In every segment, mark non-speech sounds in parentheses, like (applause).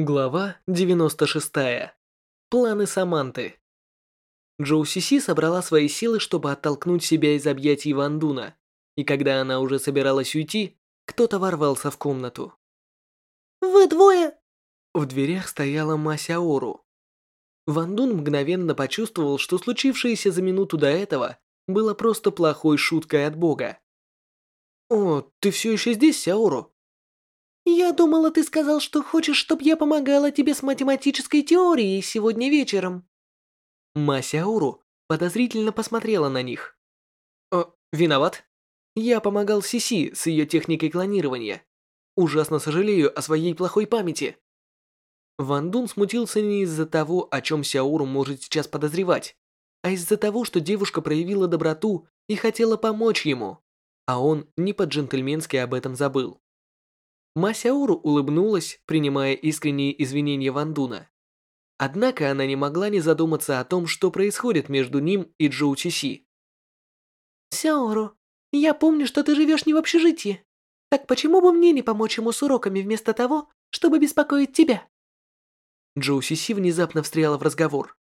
Глава 96. Планы Саманты. Джоу Сиси собрала свои силы, чтобы оттолкнуть себя из объятий Ван Дуна, и когда она уже собиралась уйти, кто-то ворвался в комнату. «Вы двое!» В дверях стояла Мася Ору. Ван Дун мгновенно почувствовал, что случившееся за минуту до этого было просто плохой шуткой от бога. «О, ты все еще здесь, Сяору?» «Я думала, ты сказал, что хочешь, чтобы я помогала тебе с математической теорией сегодня вечером». Масяуру подозрительно посмотрела на них. «О, виноват. Я помогал Сиси с ее техникой клонирования. Ужасно сожалею о своей плохой памяти». Ван Дун смутился не из-за того, о чем Сяуру может сейчас подозревать, а из-за того, что девушка проявила доброту и хотела помочь ему, а он не по-джентльменски об этом забыл. Масяуру улыбнулась, принимая искренние извинения Вандуна. Однако она не могла не задуматься о том, что происходит между ним и Джоу Чиси. «Сяору, я помню, что ты живешь не в общежитии. Так почему бы мне не помочь ему с уроками вместо того, чтобы беспокоить тебя?» Джоу Сиси внезапно встряла в разговор.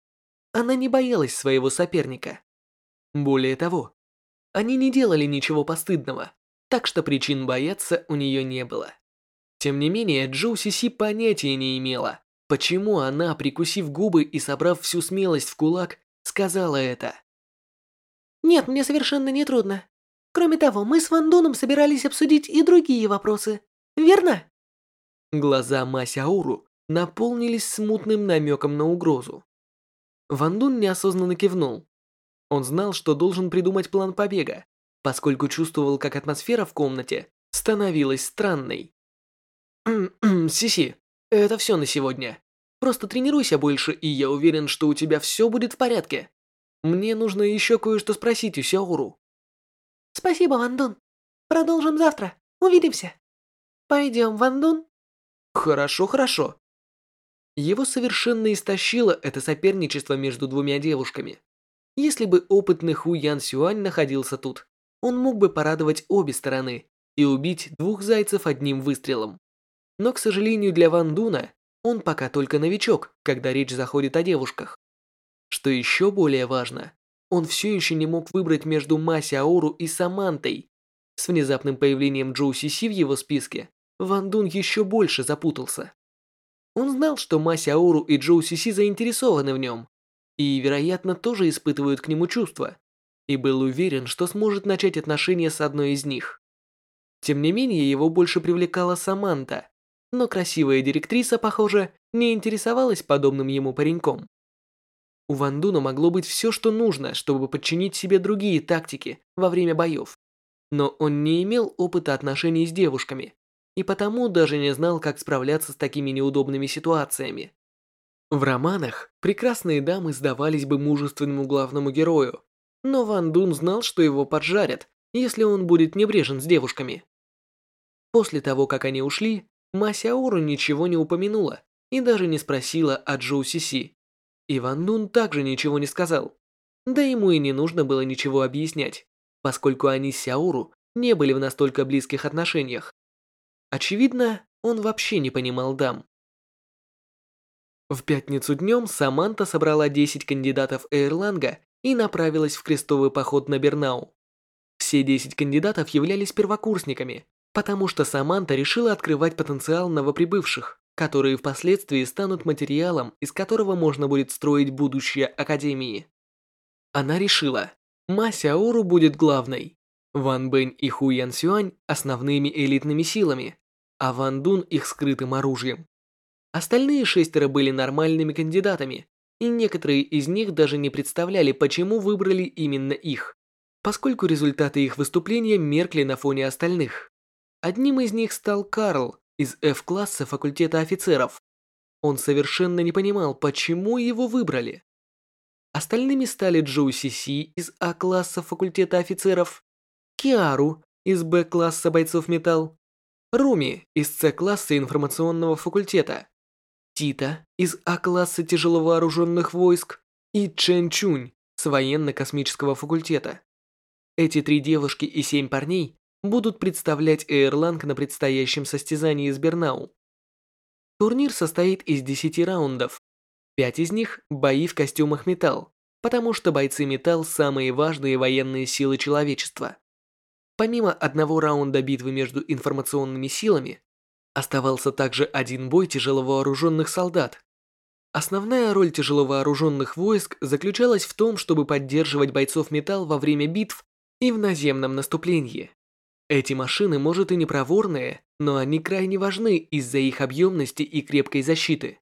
Она не боялась своего соперника. Более того, они не делали ничего постыдного, так что причин бояться у нее не было. Тем не менее, Джоу Сиси понятия не имела, почему она, прикусив губы и собрав всю смелость в кулак, сказала это. «Нет, мне совершенно не трудно. Кроме того, мы с Ван Дуном собирались обсудить и другие вопросы, верно?» Глаза Масяуру наполнились смутным намеком на угрозу. Ван Дун неосознанно кивнул. Он знал, что должен придумать план побега, поскольку чувствовал, как атмосфера в комнате становилась странной. (clears throat) Сиси, это все на сегодня. Просто тренируйся больше, и я уверен, что у тебя все будет в порядке. Мне нужно еще кое-что спросить у Сяору. Спасибо, Вандун. Продолжим завтра. Увидимся. Пойдем, Вандун. Хорошо, хорошо. Его совершенно истощило это соперничество между двумя девушками. Если бы опытный Ху Ян Сюань находился тут, он мог бы порадовать обе стороны и убить двух зайцев одним выстрелом. Но, к сожалению для Ван Дуна, он пока только новичок, когда речь заходит о девушках. Что еще более важно, он все еще не мог выбрать между Маси Аору и Самантой. С внезапным появлением Джоу Си в его списке, Ван Дун еще больше запутался. Он знал, что Маси Аору и Джоу Си заинтересованы в нем, и, вероятно, тоже испытывают к нему чувства, и был уверен, что сможет начать отношения с одной из них. Тем не менее, его больше привлекала Саманта, но красивая директриса, похоже, не интересовалась подобным ему пареньком. У Ван Дуна могло быть все, что нужно, чтобы подчинить себе другие тактики во время боев. Но он не имел опыта отношений с девушками, и потому даже не знал, как справляться с такими неудобными ситуациями. В романах прекрасные дамы сдавались бы мужественному главному герою, но Ван Дун знал, что его поджарят, если он будет небрежен с девушками. После того, как они ушли, Масяору ничего не упомянула и даже не спросила о Джоу Сиси. И Ван Дун также ничего не сказал. Да ему и не нужно было ничего объяснять, поскольку они с Сяору не были в настолько близких отношениях. Очевидно, он вообще не понимал дам. В пятницу днем Саманта собрала 10 кандидатов Эйрланга и направилась в крестовый поход на Бернау. Все 10 кандидатов являлись первокурсниками, потому что Саманта решила открывать потенциал новоприбывших, которые впоследствии станут материалом, из которого можно будет строить будущее Академии. Она решила, Ма Сяору будет главной, Ван Бэнь и Ху Ян Сюань – основными элитными силами, а Ван Дун – их скрытым оружием. Остальные шестеро были нормальными кандидатами, и некоторые из них даже не представляли, почему выбрали именно их, поскольку результаты их выступления меркли на фоне остальных. Одним из них стал Карл из F-класса факультета офицеров. Он совершенно не понимал, почему его выбрали. Остальными стали Джоу Си из А-класса факультета офицеров, Киару из Б-класса бойцов металл, Руми из С-класса информационного факультета, Тита из А-класса тяжеловооруженных войск и Чен Чунь с военно-космического факультета. Эти три девушки и семь парней будут представлять Эйрланг на предстоящем состязании с Бернау. Турнир состоит из 10 раундов. Пять из них – бои в костюмах металл, потому что бойцы металл – самые важные военные силы человечества. Помимо одного раунда битвы между информационными силами, оставался также один бой тяжеловооруженных солдат. Основная роль тяжеловооруженных войск заключалась в том, чтобы поддерживать бойцов металл во время битв и в наземном наступлении. Эти машины, может и не проворные, но они крайне важны из-за их объемности и крепкой защиты.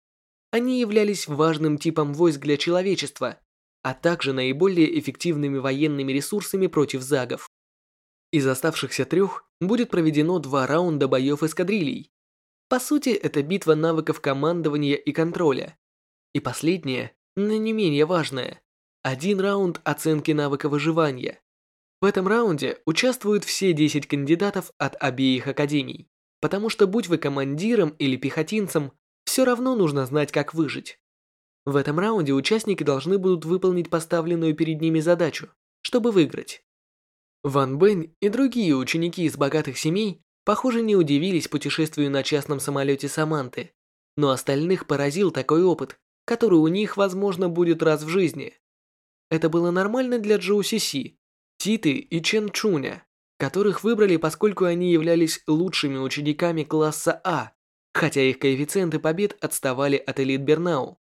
Они являлись важным типом войск для человечества, а также наиболее эффективными военными ресурсами против загов. Из оставшихся трех будет проведено два раунда боев эскадрилий. По сути, это битва навыков командования и контроля. И последнее, но не менее важное, один раунд оценки навыка выживания. В этом раунде участвуют все 10 кандидатов от обеих академий, потому что будь вы командиром или пехотинцем, все равно нужно знать, как выжить. В этом раунде участники должны будут выполнить поставленную перед ними задачу, чтобы выиграть. Ван Бэнь и другие ученики из богатых семей, похоже, не удивились путешествию на частном самолете Саманты, но остальных поразил такой опыт, который у них, возможно, будет раз в жизни. Это было нормально для Джоу Си Титы и Чен Чуня, которых выбрали, поскольку они являлись лучшими учениками класса А, хотя их коэффициенты побед отставали от элит Бернау.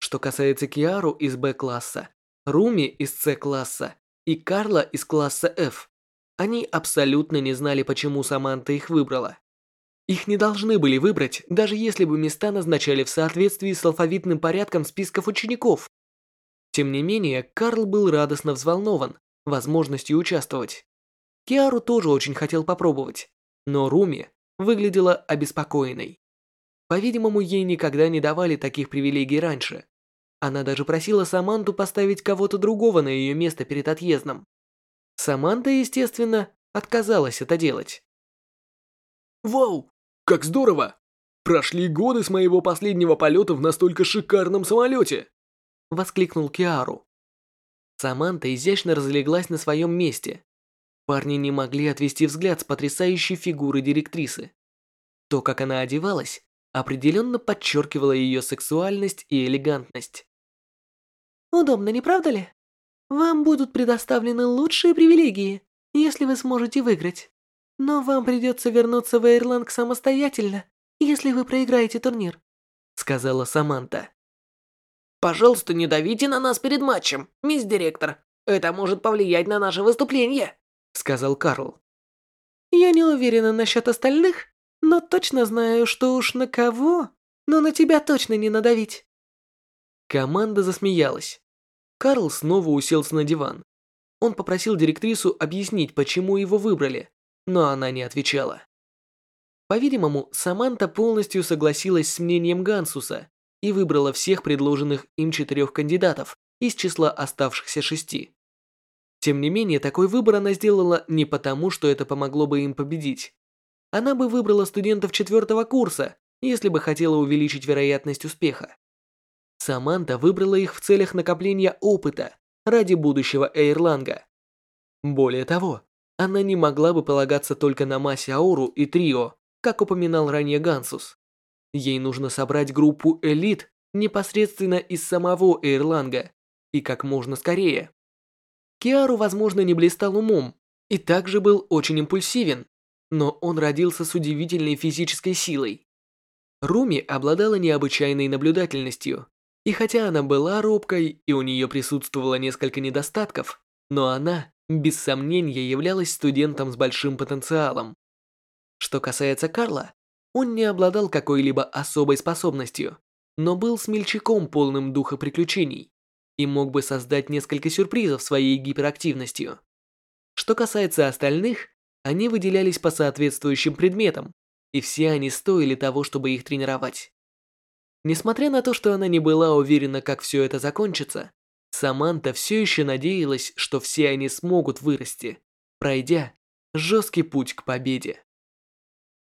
Что касается Киару из Б-класса, Руми из С-класса и Карла из класса F. Они абсолютно не знали, почему Саманта их выбрала. Их не должны были выбрать, даже если бы места назначали в соответствии с алфавитным порядком списков учеников. Тем не менее, Карл был радостно взволнован возможностью участвовать. Киару тоже очень хотел попробовать, но Руми выглядела обеспокоенной. По-видимому, ей никогда не давали таких привилегий раньше. Она даже просила Саманту поставить кого-то другого на ее место перед отъездом. Саманта, естественно, отказалась это делать. «Вау! Как здорово! Прошли годы с моего последнего полета в настолько шикарном самолете!» Воскликнул Киару. Саманта изящно разлеглась на своем месте. Парни не могли отвести взгляд с потрясающей фигуры директрисы. То, как она одевалась, определенно подчеркивало ее сексуальность и элегантность. Удобно, не правда ли? Вам будут предоставлены лучшие привилегии, если вы сможете выиграть. Но вам придется вернуться в Эйрланг самостоятельно, если вы проиграете турнир», — сказала Саманта. «Пожалуйста, не давите на нас перед матчем, мисс директор. Это может повлиять на наше выступление», — сказал Карл. «Я не уверена насчет остальных, но точно знаю, что уж на кого, но на тебя точно не надавить». Команда засмеялась. Карл снова уселся на диван. Он попросил директрису объяснить, почему его выбрали, но она не отвечала. По-видимому, Саманта полностью согласилась с мнением Гансуса и выбрала всех предложенных им четырех кандидатов из числа оставшихся шести. Тем не менее, такой выбор она сделала не потому, что это помогло бы им победить. Она бы выбрала студентов четвертого курса, если бы хотела увеличить вероятность успеха. Саманта выбрала их в целях накопления опыта ради будущего Эйрланга. Более того, она не могла бы полагаться только на Маси Ауру и Трио, как упоминал ранее Гансус. Ей нужно собрать группу элит непосредственно из самого Эйрланга и как можно скорее. Киару, возможно, не блистал умом и также был очень импульсивен, но он родился с удивительной физической силой. Руми обладала необычайной наблюдательностью, и хотя она была робкой и у нее присутствовало несколько недостатков, но она, без сомнения, являлась студентом с большим потенциалом. Что касается Карла, он не обладал какой-либо особой способностью, но был смельчаком полным духа приключений и мог бы создать несколько сюрпризов своей гиперактивностью. Что касается остальных, они выделялись по соответствующим предметам, и все они стоили того, чтобы их тренировать. Несмотря на то, что она не была уверена, как все это закончится, Саманта все еще надеялась, что все они смогут вырасти, пройдя жесткий путь к победе.